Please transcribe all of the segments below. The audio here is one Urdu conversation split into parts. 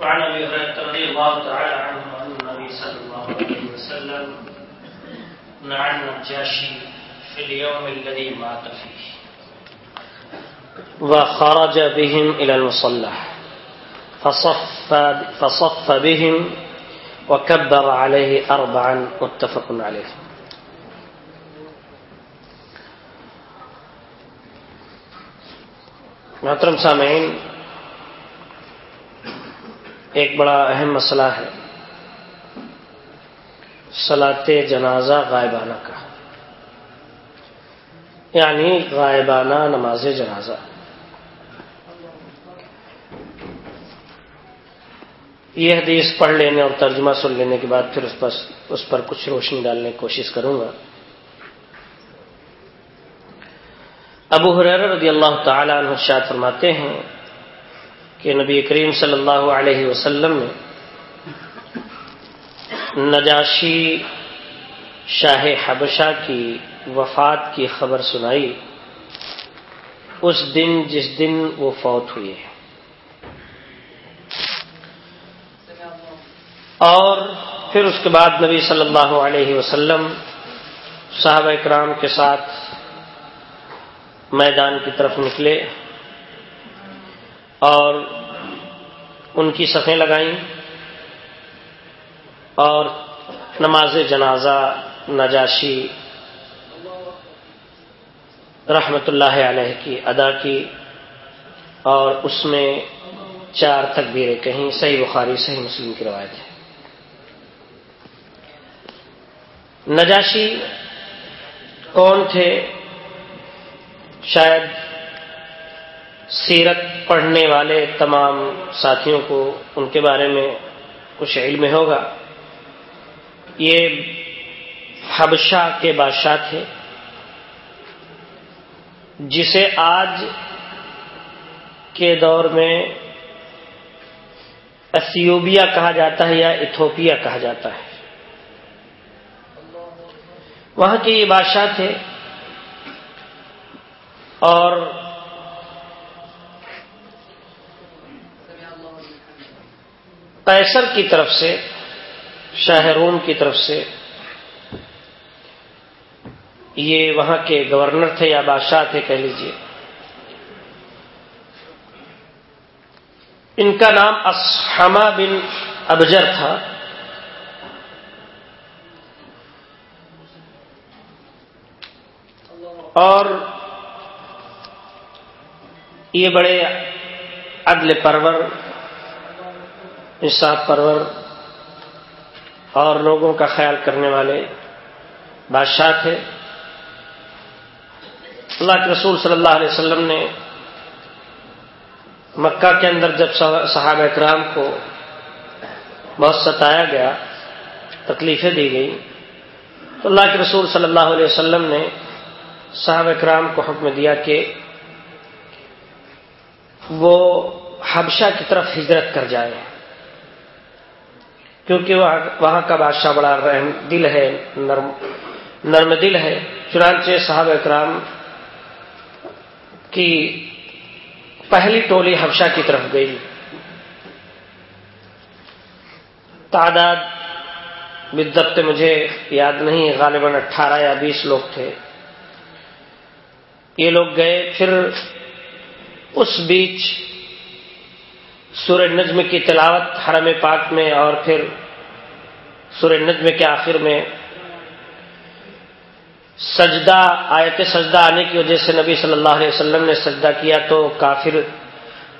وعن ابي هريره رضي الله تعالى عنه ان النبي صلى الله عليه وسلم نعى النجاشي في اليوم الذي مات فيه. وخرج بهم الى المصلى. فصف فصف بهم وكبر عليه اربعا متفق عليه. محترم سامعین ایک بڑا اہم مسئلہ ہے۔ سلاط جنازہ غائبانہ کا۔ یعنی غائبانہ نماز جنازہ۔ یہ حدیث پڑھ لینے اور ترجمہ سن لینے کے بعد پھر اس پر اس پر کچھ روشنی ڈالنے کی کوشش کروں گا۔ ابو حریر رضی اللہ تعالی عنہ شاد فرماتے ہیں کہ نبی کریم صلی اللہ علیہ وسلم نے نجاشی شاہ حبشہ کی وفات کی خبر سنائی۔ اس دن جس دن وہ فوت ہوئے اور پھر اس کے بعد نبی صلی اللہ علیہ وسلم صحابہ اکرام کے ساتھ میدان کی طرف نکلے۔ اور ان کی صفیں لگائیں اور نماز جنازہ، نجاشی رحمت اللہ علیہ کی ادا کی اور اس میں چار تکبیریں کہیں، صحیح بخاری، صحیح مسلم کی روایت ہے۔ نجاشی کون تھے؟ شاید سیرت پڑھنے والے تمام ساتھیوں کو ان کے بارے میں کچھ علم ہوگا۔ یہ حبشہ کے بادشاہ تھے۔ جسے آج کے دور میں ایتھیوبیا کہا جاتا ہے یا ایتھوپیا کہا جاتا ہے۔ وہاں کے یہ بادشاہ تھے اور قیصر کی طرف سے، شاہ روم کی طرف سے، یہ وہاں کے گورنر تھے یا بادشاہ تھے کہہ لیجیے ان کا نام اسحما بن ابجر تھا۔ اور یہ بڑے عدل پرور انصاف پرور اور لوگوں کا خیال کرنے والے بادشاہ تھے۔ اللہ کے رسول صلی اللہ علیہ وسلم نے مکہ کے اندر جب صحابہ اکرام کو بہت ستایا گیا، تکلیفیں دی گئی تو اللہ کے رسول صلی اللہ علیہ وسلم نے صحابہ اکرام کو حکم دیا کہ وہ حبشہ کی طرف ہجرت کر جائے۔ کیونکہ وہاں کا بادشاہ بڑا رحم دل ہے، نرم نرم دل ہے۔ چنانچہ صاحب اکرام کی پہلی ٹولی حبشہ کی طرف گئی۔ تعداد بدت مجھے یاد نہیں، غالباً اٹھارہ یا بیس لوگ تھے۔ یہ لوگ گئے، پھر اس بیچ سورج نجم کی تلاوت حرم پاک میں اور پھر سورج نجم کے آخر میں سجدہ، آیت سجدہ آنے کی وجہ سے نبی صلی اللہ علیہ وسلم نے سجدہ کیا تو کافر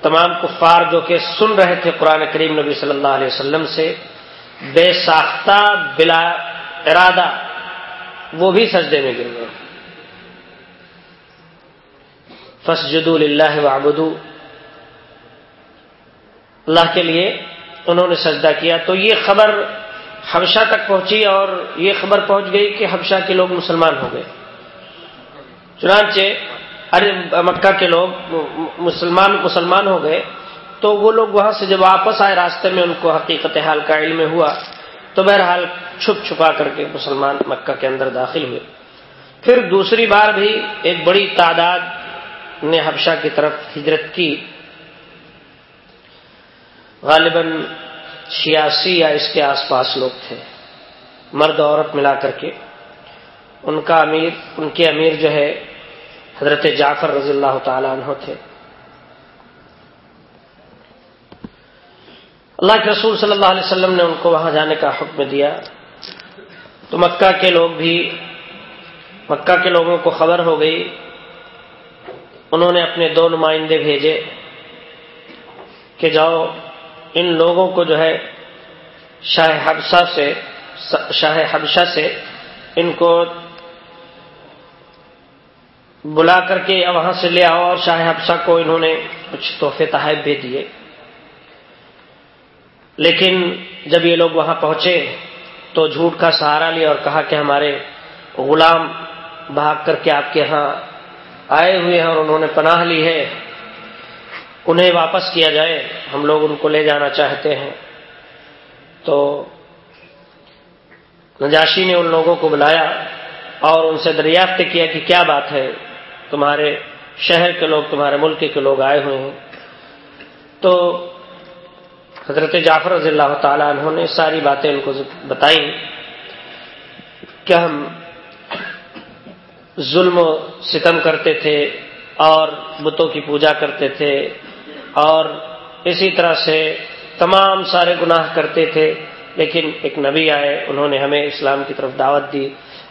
تمام کفار جو کہ سن رہے تھے قرآن کریم نبی صلی اللہ علیہ وسلم سے، بے ساختہ، بلا ارادہ وہ بھی سجدے میں گر گئے۔ فسجد اللہ وابدو اللہ کے لیے انہوں نے سجدہ کیا۔ تو یہ خبر حبشہ تک پہنچی اور یہ خبر پہنچ گئی کہ حبشہ کے لوگ مسلمان ہو گئے۔ چنانچہ ارے، مکہ کے لوگ مسلمان مسلمان ہو گئے۔ تو وہ لوگ وہاں سے جب واپس آئے راستے میں، ان کو حقیقت حال کا علم ہوا۔ تو بہرحال چھپ چھپا کر کے مسلمان مکہ کے اندر داخل ہوئے۔ پھر دوسری بار بھی ایک بڑی تعداد نے حبشہ کی طرف ہجرت کی۔ غالباً چھیاسی یا اس کے آس پاس لوگ تھے۔ مرد عورت ملا کر کے۔ ان کا امیر، ان کے امیر جو ہے، حضرت جعفر رضی اللہ تعالیٰ عنہ تھے۔ اللہ کے رسول صلی اللہ علیہ وسلم نے ان کو وہاں جانے کا حکم دیا۔ تو مکہ کے لوگ بھی، مکہ کے لوگوں کو خبر ہو گئی۔ انہوں نے اپنے دو نمائندے بھیجے کہ جاؤ۔ ان لوگوں کو جو ہے شاہ حبشہ سے، شاہ حبشہ سے ان کو بلا کر کے وہاں سے لے آؤ اور شاہ حبشہ کو انہوں نے کچھ تحفے تحائف بھی دیے۔ لیکن جب یہ لوگ وہاں پہنچے تو جھوٹ کا سہارا لیا اور کہا کہ ہمارے غلام بھاگ کر کے آپ کے ہاں آئے ہوئے ہیں اور انہوں نے پناہ لی ہے۔ انہیں واپس کیا جائے، ہم لوگ ان کو لے جانا چاہتے ہیں۔ تو نجاشی نے ان لوگوں کو بلایا اور ان سے دریافت کیا کہ کیا بات ہے، تمہارے شہر کے لوگ، تمہارے ملک کے لوگ آئے ہوئے ہیں۔ تو حضرت جعفر رضی اللہ تعالیٰ انہوں نے ساری باتیں ان کو بتائیں کہ ہم ظلم و ستم کرتے تھے اور بتوں کی پوجا کرتے تھے۔ اور اسی طرح سے تمام سارے گناہ کرتے تھے، لیکن ایک نبی آئے، انہوں نے ہمیں اسلام کی طرف دعوت دی،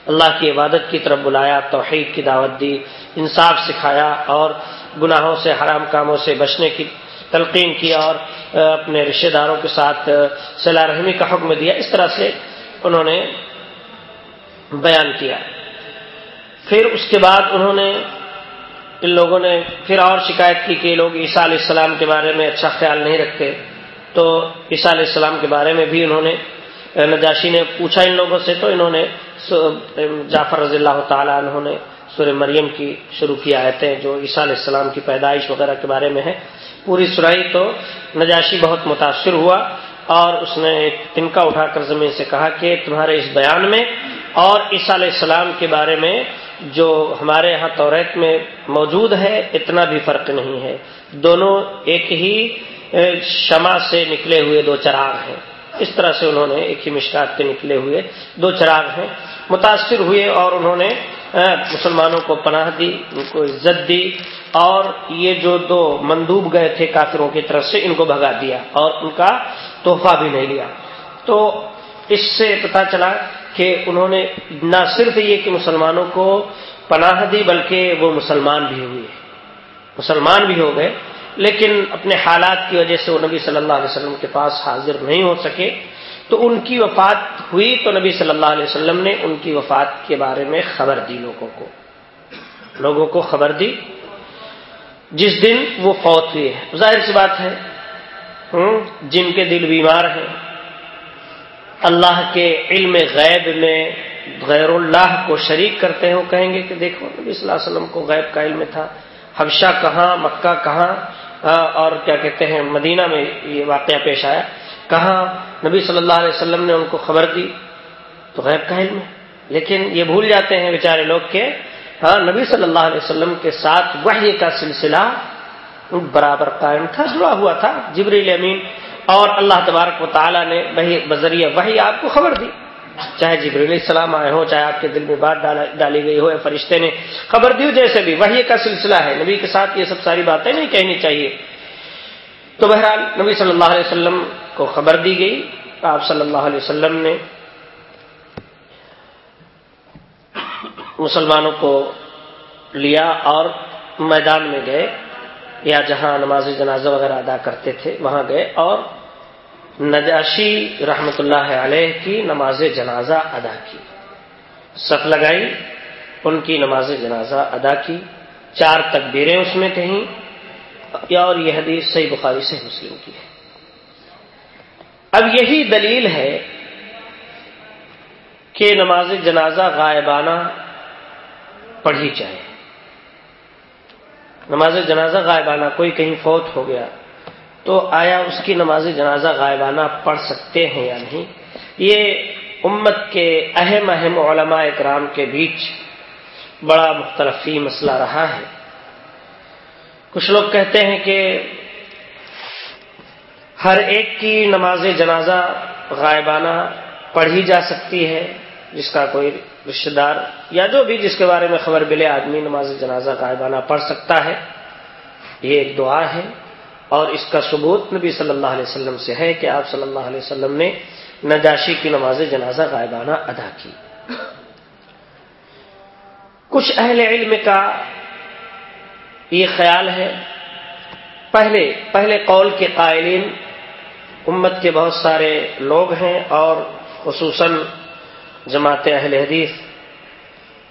اللہ کی عبادت کی طرف بلایا، توحید کی دعوت دی، انصاف سکھایا اور گناہوں سے، حرام کاموں سے بچنے کی تلقین کیا اور اپنے رشتہ داروں کے ساتھ صلاح رحمی کا حکم دیا، اس طرح سے انہوں نے بیان کیا۔ پھر اس کے بعد انہوں نے ان لوگوں نے پھر اور شکایت کی کہ لوگ عیسیٰ علیہ السلام کے بارے میں اچھا خیال نہیں رکھتے۔ تو عیسیٰ علیہ السلام کے بارے میں بھی انہوں نے، نجاشی نے پوچھا ان لوگوں سے، تو انہوں نے جعفر رضی اللہ تعالیٰ انہوں نے سورہ مریم کی شروع کی آیتیں جو عیسیٰ علیہ السلام کی پیدائش وغیرہ کے بارے میں ہے پوری سرائی تو نجاشی بہت متاثر ہوا اور اس نے ایک تنکا اٹھا کر زمین سے کہا کہ تمہارے اس بیان میں اور عیسیٰ علیہ السلام کے بارے میں جو ہمارے یہاں توریت میں موجود ہے، اتنا بھی فرق نہیں ہے۔ دونوں ایک ہی شمع سے نکلے ہوئے دو چراغ ہیں۔ اس طرح سے انہوں نے ایک ہی مشکات کے نکلے ہوئے دو چراغ ہیں۔ متاثر ہوئے اور انہوں نے مسلمانوں کو پناہ دی، ان کو عزت دی اور یہ جو دو مندوب گئے تھے کافروں کی طرف سے، ان کو بھگا دیا اور ان کا تحفہ بھی نہیں لیا۔ تو اس سے پتا چلا کہ انہوں نے نہ صرف یہ کہ مسلمانوں کو پناہ دی، بلکہ وہ مسلمان بھی ہوئے۔ مسلمان بھی ہو گئے، لیکن اپنے حالات کی وجہ سے وہ نبی صلی اللہ علیہ وسلم کے پاس حاضر نہیں ہو سکے۔ تو ان کی وفات ہوئی تو نبی صلی اللہ علیہ وسلم نے ان کی وفات کے بارے میں خبر دی لوگوں کو۔ لوگوں کو خبر دی۔ جس دن وہ فوت ہوئے۔ ظاہر سی بات ہے جن کے دل بیمار ہیں اللہ کے علم غیب میں غیر اللہ کو شریک کرتے ہیں، وہ کہیں گے کہ دیکھو، نبی صلی اللہ علیہ وسلم کو غیب کا علم تھا۔ حبشہ کہاں، مکہ کہاں؟ اور کیا کہتے ہیں، مدینہ میں یہ واقعہ پیش آیا۔ کہاں؟ نبی صلی اللہ علیہ وسلم نے ان کو خبر دی۔ تو غیب کا علم ہے۔ لیکن یہ بھول جاتے ہیں بیچارے لوگ کے ہاں نبی صلی اللہ علیہ وسلم کے ساتھ وحی کا سلسلہ برابر قائم تھا جڑا ہوا تھا۔ جبریل امین اور اللہ تبارک و تعالیٰ نے وہی بذریعہ وہی آپ کو خبر دی۔ چاہے جبریل السلام آئے ہوں، چاہے آپ کے دل میں بات ڈالی گئی ہو یا فرشتے نے خبر دی جیسے بھی وہی کا سلسلہ ہے، نبی کے ساتھ یہ سب ساری باتیں نہیں کہنی چاہیے۔ تو بہرحال نبی صلی اللہ علیہ وسلم کو خبر دی گئی۔ آپ صلی اللہ علیہ وسلم نے مسلمانوں کو لیا اور میدان میں گئے۔ یا جہاں نماز جنازہ وغیرہ ادا کرتے تھے، وہاں گئے اور نجاشی رحمت اللہ علیہ کی نماز جنازہ ادا کی۔ صف لگائی، ان کی نماز جنازہ ادا کی۔ چار تکبیریں اس میں کہیں۔ اور یہ حدیث صحیح بخاری سے مسلم کی ہے۔ اب یہی دلیل ہے کہ نماز جنازہ غائبانہ پڑھی جائے۔ نماز جنازہ غائبانہ، کوئی کہیں فوت ہو گیا۔ تو آیا اس کی نماز جنازہ غائبانہ پڑھ سکتے ہیں یا نہیں؟ یہ امت کے اہم اہم علماء اکرام کے بیچ بڑا مختلفی مسئلہ رہا ہے۔ کچھ لوگ کہتے ہیں کہ ہر ایک کی نماز جنازہ غائبانہ پڑھی جا سکتی ہے، جس کا کوئی رشتے دار یا جو بھی جس کے بارے میں خبر ملے، آدمی نماز جنازہ غائبانہ پڑھ سکتا ہے۔ یہ ایک دعا ہے۔ اور اس کا ثبوت نبی صلی اللہ علیہ وسلم سے ہے کہ آپ صلی اللہ علیہ وسلم نے نجاشی کی نماز جنازہ غائبانہ ادا کی۔ کچھ اہل علم کا یہ خیال ہے۔ پہلے پہلے قول کے قائلین امت کے بہت سارے لوگ ہیں اور خصوصاً جماعت اہل حدیث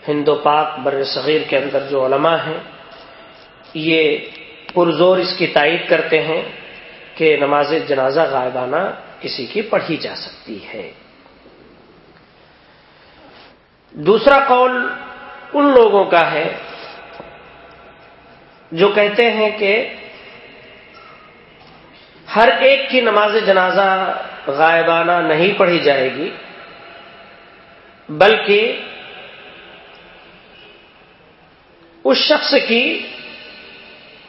ہند و پاک بر صغیر کے اندر جو علماء ہیں، یہ پرزور اس کی تائید کرتے ہیں کہ نماز جنازہ غائبانہ کسی کی پڑھی جا سکتی ہے۔ دوسرا قول ان لوگوں کا ہے جو کہتے ہیں کہ ہر ایک کی نماز جنازہ غائبانہ نہیں پڑھی جائے گی، بلکہ اس شخص کی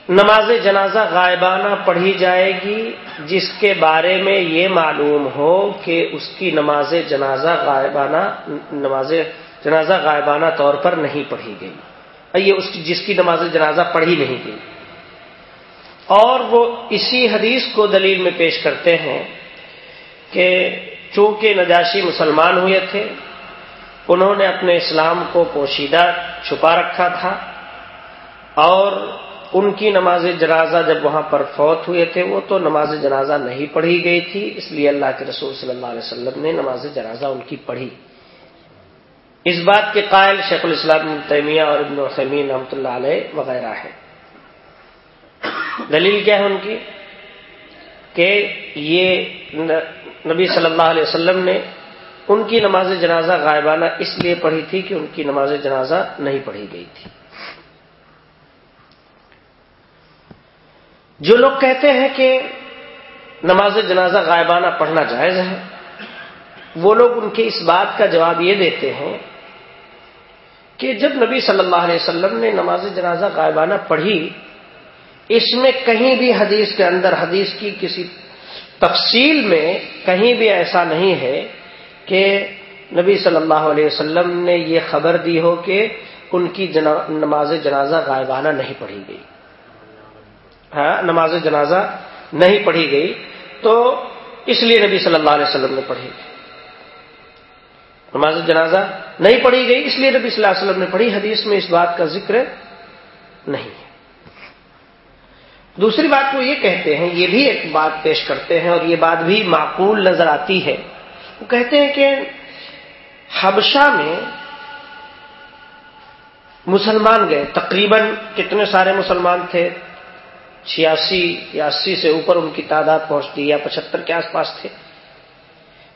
نماز جنازہ غائبانہ پڑھی جائے گی، جس کے بارے میں یہ معلوم ہو کہ اس کی نماز جنازہ غائبانہ، نماز جنازہ غائبانہ طور پر نہیں پڑھی گئی۔ یہ اس کی، جس کی نماز جنازہ پڑھی نہیں گئی۔ اور وہ اسی حدیث کو دلیل میں پیش کرتے ہیں کہ چونکہ نجاشی مسلمان ہوئے تھے، انہوں نے اپنے اسلام کو پوشیدہ چھپا رکھا تھا اور ان کی نماز جنازہ جب وہاں پر فوت ہوئے تھے، وہ تو نماز جنازہ نہیں پڑھی گئی تھی، اس لیے اللہ کے رسول صلی اللہ علیہ وسلم نے نماز جنازہ ان کی پڑھی۔ اس بات کے قائل شیخ الاسلام تیمیہ اور ابن الحمین رحمۃ اللہ علیہ وغیرہ ہے دلیل کیا ہے ان کی؟ کہ یہ نبی صلی اللہ علیہ وسلم نے ان کی نماز جنازہ غائبانہ اس لیے پڑھی تھی کہ ان کی نماز جنازہ نہیں پڑھی گئی تھی۔ جو لوگ کہتے ہیں کہ نماز جنازہ غائبانہ پڑھنا جائز ہے، وہ لوگ ان کے اس بات کا جواب یہ دیتے ہیں کہ جب نبی صلی اللہ علیہ وسلم نے نماز جنازہ غائبانہ پڑھی، اس میں کہیں بھی حدیث کے اندر، حدیث کی کسی تفصیل میں کہیں بھی ایسا نہیں ہے کہ نبی صلی اللہ علیہ وسلم نے یہ خبر دی ہو کہ ان کی نماز جنازہ غائبانہ نہیں پڑھی گئی۔ نماز جنازہ نہیں پڑھی گئی، تو اس لیے نبی صلی اللہ علیہ وسلم نے پڑھی۔ نماز جنازہ نہیں پڑھی گئی، اس لیے نبی صلی اللہ علیہ وسلم نے پڑھی۔ حدیث میں اس بات کا ذکر نہیں ہے۔ دوسری بات وہ یہ کہتے ہیں، یہ بھی ایک بات پیش کرتے ہیں اور یہ بات بھی معقول نظر آتی ہے۔ وہ کہتے ہیں کہ حبشہ میں مسلمان گئے، تقریباً کتنے سارے مسلمان تھے؟ چھیاسی یا اسی سے اوپر ان کی تعداد پہنچتی یا پچہتر کے آس پاس تھے۔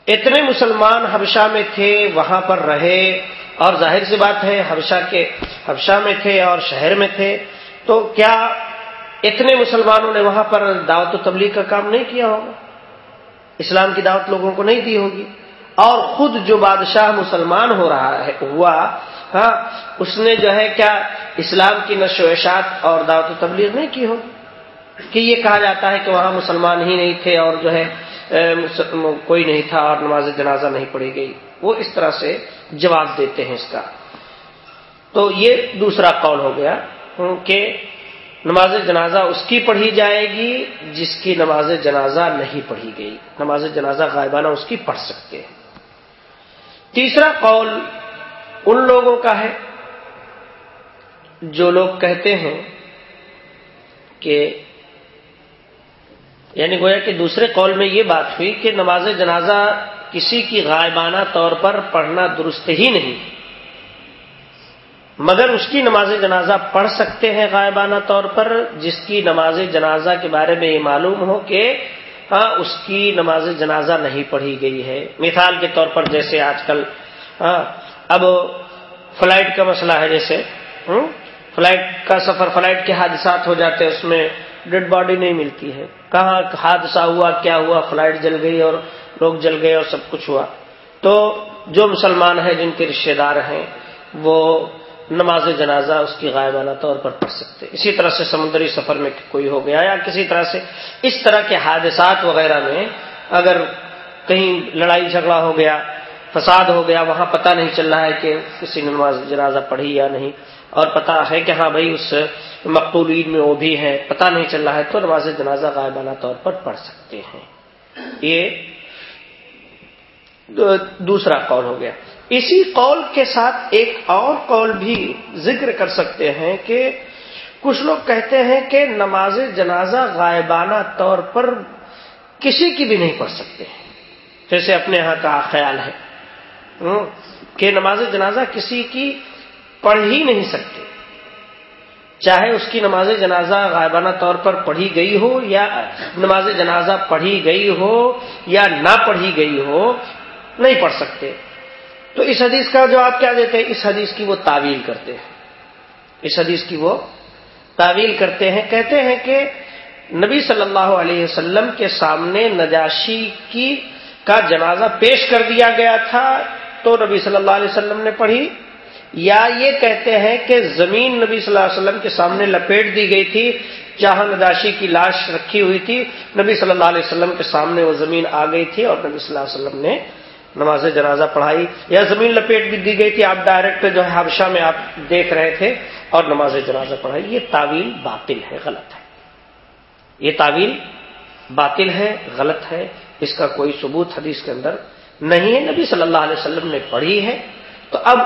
اتنے مسلمان حبشہ میں تھے، وہاں پر رہے۔ اور ظاہر سی بات ہے، حبشہ کے، حبشہ میں تھے اور شہر میں تھے۔ تو کیا اتنے مسلمانوں نے وہاں پر دعوت و تبلیغ کا کام نہیں کیا ہوگا؟ اسلام کی دعوت لوگوں کو نہیں دی ہوگی۔ اور خود جو بادشاہ مسلمان ہو رہا ہے، ہوا ہاں اس نے جو ہے کیا اسلام کی نشو اشاعت اور دعوت و تبلیغ نہیں کی ہوگی؟ کہ یہ کہا جاتا ہے کہ وہاں مسلمان ہی نہیں تھے اور جو ہے کوئی نہیں تھا اور نماز جنازہ نہیں پڑھی گئی۔ وہ اس طرح سے جواب دیتے ہیں اس کا۔ تو یہ دوسرا قول ہو گیا کہ نماز جنازہ اس کی پڑھی جائے گی جس کی نماز جنازہ نہیں پڑھی گئی۔ نماز جنازہ غائبانہ اس کی پڑھ سکتے ہیں۔ تیسرا قول ان لوگوں کا ہے جو لوگ کہتے ہیں کہ یعنی گویا کہ دوسرے قول میں یہ بات ہوئی کہ نماز جنازہ کسی کی غائبانہ طور پر پڑھنا درست ہی نہیں۔ مگر اس کی نماز جنازہ پڑھ سکتے ہیں غائبانہ طور پر، جس کی نماز جنازہ کے بارے میں یہ معلوم ہو کہ ہاں اس کی نماز جنازہ نہیں پڑھی گئی ہے۔ مثال کے طور پر جیسے آج کل ہاں اب فلائٹ کا مسئلہ ہے جیسے فلائٹ کا سفر، فلائٹ کے حادثات ہو جاتے ہیں، اس میں ڈیڈ باڈی نہیں ملتی ہے۔ کہاں حادثہ ہوا، کیا ہوا، فلائٹ جل گئی اور لوگ جل گئے اور سب کچھ ہوا۔ تو جو مسلمان ہیں، جن کے رشتے دار ہیں، وہ نماز جنازہ اس کی غائبانہ طور پر پڑھ سکتے۔ اسی طرح سے سمندری سفر میں کوئی ہو گیا یا کسی طرح سے اس طرح کے حادثات وغیرہ میں اگر کہیں لڑائی جھگڑا ہو گیا، فساد ہو گیا، وہاں پتہ نہیں چل رہا ہے کہ کسی نے نماز جنازہ پڑھی یا نہیں۔ اور پتا ہے کہ ہاں بھائی، اس مقتولین میں وہ بھی ہے پتہ نہیں چل رہا ہے تو نماز جنازہ غائبانہ طور پر پڑھ سکتے ہیں۔ یہ دوسرا قول ہو گیا۔ اسی قول کے ساتھ ایک اور قول بھی ذکر کر سکتے ہیں کہ کچھ لوگ کہتے ہیں کہ نماز جنازہ غائبانہ طور پر کسی کی بھی نہیں پڑھ سکتے۔ جیسے اپنے یہاں کا خیال ہے کہ نماز جنازہ کسی کی پڑھ ہی نہیں سکتے۔ چاہے اس کی نماز جنازہ غائبانہ طور پر پڑھی گئی ہو یا نماز جنازہ پڑھی گئی ہو یا نہ پڑھی گئی ہو، نہیں پڑھ سکتے۔ تو اس حدیث کا جو آپ کیا دیتے ہیں؟ اس حدیث کی وہ تعویل کرتے ہیں۔ اس حدیث کی وہ تعویل کرتے ہیں۔ کہتے ہیں کہ نبی صلی اللہ علیہ وسلم کے سامنے نجاشی کی کا جنازہ پیش کر دیا گیا تھا تو نبی صلی اللہ علیہ وسلم نے پڑھی۔ یا یہ کہتے ہیں کہ زمین نبی صلی اللہ علیہ وسلم کے سامنے لپیٹ دی گئی تھی، جہاں نداشی کی لاش رکھی ہوئی تھی۔ نبی صلی اللہ علیہ وسلم کے سامنے وہ زمین آ گئی تھی اور نبی صلی اللہ علیہ وسلم نے نماز جنازہ پڑھائی۔ یا زمین لپیٹ بھی دی گئی تھی، آپ ڈائریکٹ جو ہے حبشہ میں آپ دیکھ رہے تھے اور نماز جنازہ پڑھائی۔ یہ تعویل باطل ہے، غلط ہے۔ یہ تعویل باطل ہے، غلط ہے۔ اس کا کوئی ثبوت حدیث کے اندر نہیں ہے۔ نبی صلی اللہ علیہ وسلم نے پڑھی ہے۔ تو اب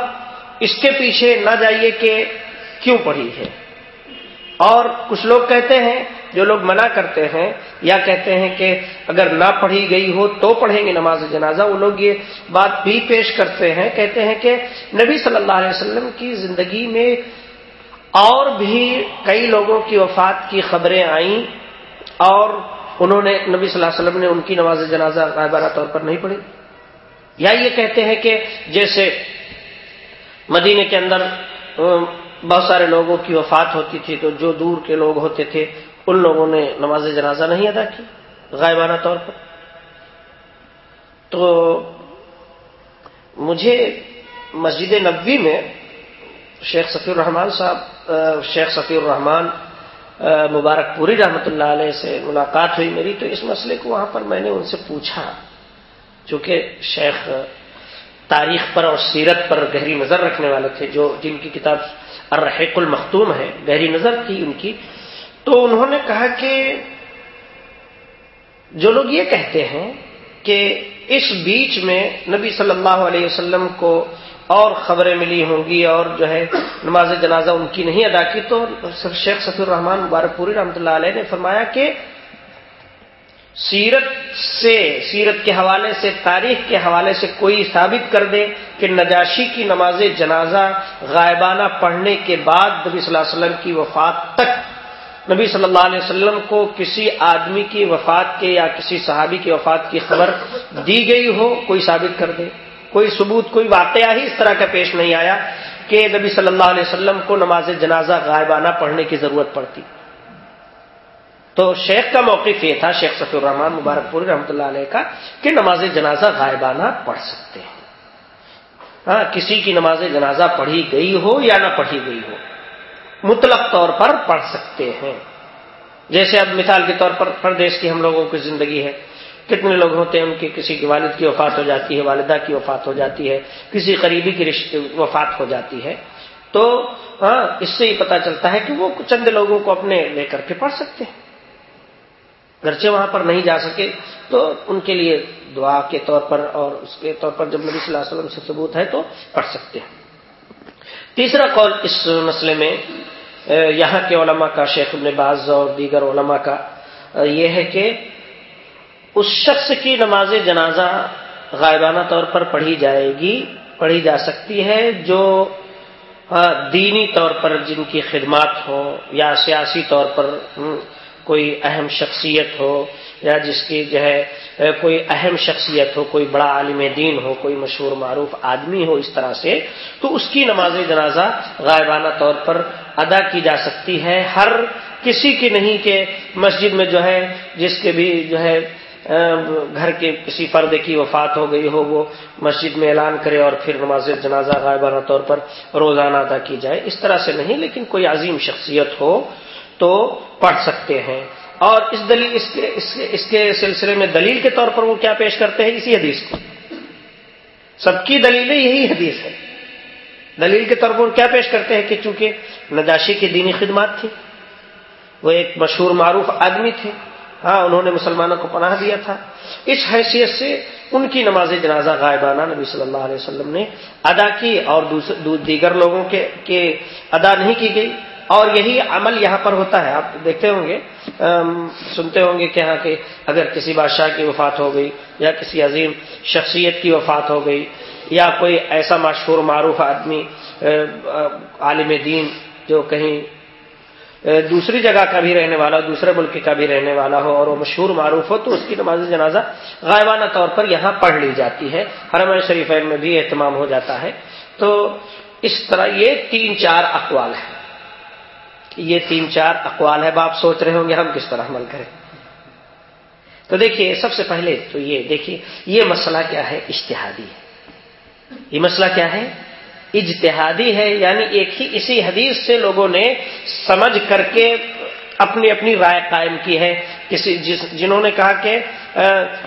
اس کے پیچھے نہ جائیے کہ کیوں پڑھی ہے۔ اور کچھ لوگ کہتے ہیں، جو لوگ منع کرتے ہیں یا کہتے ہیں کہ اگر نہ پڑھی گئی ہو تو پڑھیں گے نماز جنازہ، وہ لوگ یہ بات بھی پیش کرتے ہیں، کہتے ہیں کہ نبی صلی اللہ علیہ وسلم کی زندگی میں اور بھی کئی لوگوں کی وفات کی خبریں آئیں اور انہوں نے نبی صلی اللہ علیہ وسلم نے ان کی نماز جنازہ غائبانہ طور پر نہیں پڑھی۔ یا یہ کہتے ہیں کہ جیسے مدینے کے اندر بہت سارے لوگوں کی وفات ہوتی تھی، تو جو دور کے لوگ ہوتے تھے، ان لوگوں نے نماز جنازہ نہیں ادا کی، غائبانہ طور پر۔ تو مجھے مسجد نبوی میں شیخ صفی الرحمان صاحب شیخ صفی الرحمان مبارک پوری رحمت اللہ علیہ سے ملاقات ہوئی میری، تو اس مسئلے کو وہاں پر میں نے ان سے پوچھا چونکہ شیخ تاریخ پر اور سیرت پر گہری نظر رکھنے والے تھے جو جن کی کتاب الرحیق المختوم ہے، گہری نظر تھی ان کی۔ تو انہوں نے کہا کہ جو لوگ یہ کہتے ہیں کہ اس بیچ میں نبی صلی اللہ علیہ وسلم کو اور خبریں ملی ہوں گی اور جو ہے نماز جنازہ ان کی نہیں ادا کی، تو شیخ صفی الرحمان مبارک پوری رحمۃ اللہ علیہ نے فرمایا کہ سیرت سے، سیرت کے حوالے سے، تاریخ کے حوالے سے کوئی ثابت کر دے کہ نجاشی کی نماز جنازہ غائبانہ پڑھنے کے بعد نبی صلی اللہ علیہ وسلم کی وفات تک، نبی صلی اللہ علیہ وسلم کو کسی آدمی کی وفات کے یا کسی صحابی کی وفات کی خبر دی گئی ہو، کوئی ثابت کر دے۔ کوئی ثبوت، کوئی واقعہ ہی اس طرح کا پیش نہیں آیا کہ نبی صلی اللہ علیہ وسلم کو نماز جنازہ غائبانہ پڑھنے کی ضرورت پڑتی۔ تو شیخ کا موقف یہ تھا، شیخ صفی الرحمان مبارک پوری رحمۃ اللہ علیہ کا، کہ نماز جنازہ غائبانہ پڑھ سکتے ہیں۔ ہاں کسی کی نماز جنازہ پڑھی گئی ہو یا نہ پڑھی گئی ہو، مطلق طور پر پڑھ سکتے ہیں۔ جیسے اب مثال کے طور پر پردیش کی ہم لوگوں کی زندگی ہے۔ کتنے لوگ ہوتے ہیں، ان کی کسی کی والد کی وفات ہو جاتی ہے، والدہ کی وفات ہو جاتی ہے، کسی قریبی کی رشتے وفات ہو جاتی ہے۔ تو ہاں اس سے ہی پتا چلتا ہے کہ وہ چند لوگوں کو اپنے لے کر کے پڑھ سکتے ہیں۔ گرچہ وہاں پر نہیں جا سکے، تو ان کے لیے دعا کے طور پر اور اس کے طور پر جب نبی صلی اللہ علیہ وسلم سے ثبوت ہے تو پڑھ سکتے ہیں۔ تیسرا قول اس مسئلے میں یہاں کے علماء کا، شیخ ابن باز اور دیگر علماء کا یہ ہے کہ اس شخص کی نماز جنازہ غائبانہ طور پر پڑھی جائے گی، پڑھی جا سکتی ہے جو دینی طور پر جن کی خدمات ہو یا سیاسی طور پر کوئی اہم شخصیت ہو یا جس کی جو ہے کوئی اہم شخصیت ہو، کوئی بڑا عالم دین ہو، کوئی مشہور معروف آدمی ہو اس طرح سے، تو اس کی نماز جنازہ غائبانہ طور پر ادا کی جا سکتی ہے۔ ہر کسی کی نہیں کہ مسجد میں جو ہے، جس کے بھی جو ہے گھر کے کسی فرد کی وفات ہو گئی ہو، وہ مسجد میں اعلان کرے اور پھر نماز جنازہ غائبانہ طور پر روزانہ ادا کی جائے۔ اس طرح سے نہیں، لیکن کوئی عظیم شخصیت ہو تو پڑھ سکتے ہیں۔ اور اس دلیل، اس کے اس کے اس کے سلسلے میں دلیل کے طور پر وہ کیا پیش کرتے ہیں؟ اسی حدیث کو۔ سب کی دلیل یہی حدیث ہے دلیل کے طور پر کیا پیش کرتے ہیں کہ چونکہ نجاشی کی دینی خدمات تھی، وہ ایک مشہور معروف آدمی تھے۔ ہاں انہوں نے مسلمانوں کو پناہ دیا تھا۔ اس حیثیت سے ان کی نماز جنازہ غائبانہ نبی صلی اللہ علیہ وسلم نے ادا کی اور دیگر لوگوں کے ادا نہیں کی گئی۔ اور یہی عمل یہاں پر ہوتا ہے۔ آپ دیکھتے ہوں گے سنتے ہوں گے کہ ہاں کہ اگر کسی بادشاہ کی وفات ہو گئی یا کسی عظیم شخصیت کی وفات ہو گئی یا کوئی ایسا مشہور معروف آدمی عالم دین جو کہیں دوسری جگہ کا بھی رہنے والا، دوسرے ملک کا بھی رہنے والا ہو اور وہ مشہور معروف ہو، تو اس کی نماز جنازہ غائبانہ طور پر یہاں پڑھ لی جاتی ہے۔ حرم شریفین میں بھی اہتمام ہو جاتا ہے۔ تو اس طرح یہ تین چار اقوال ہے یہ تین چار اقوال ہے آپ سوچ رہے ہوں گے ہم کس طرح عمل کریں۔ تو دیکھیے، سب سے پہلے تو یہ دیکھیے، یہ مسئلہ کیا ہے؟ اشتہادی ہے۔ یہ مسئلہ کیا ہے؟ اجتہادی ہے یعنی ایک ہی، اسی حدیث سے لوگوں نے سمجھ کر کے اپنی اپنی رائے قائم کی ہے۔ کسی، جس، جنہوں نے کہا کہ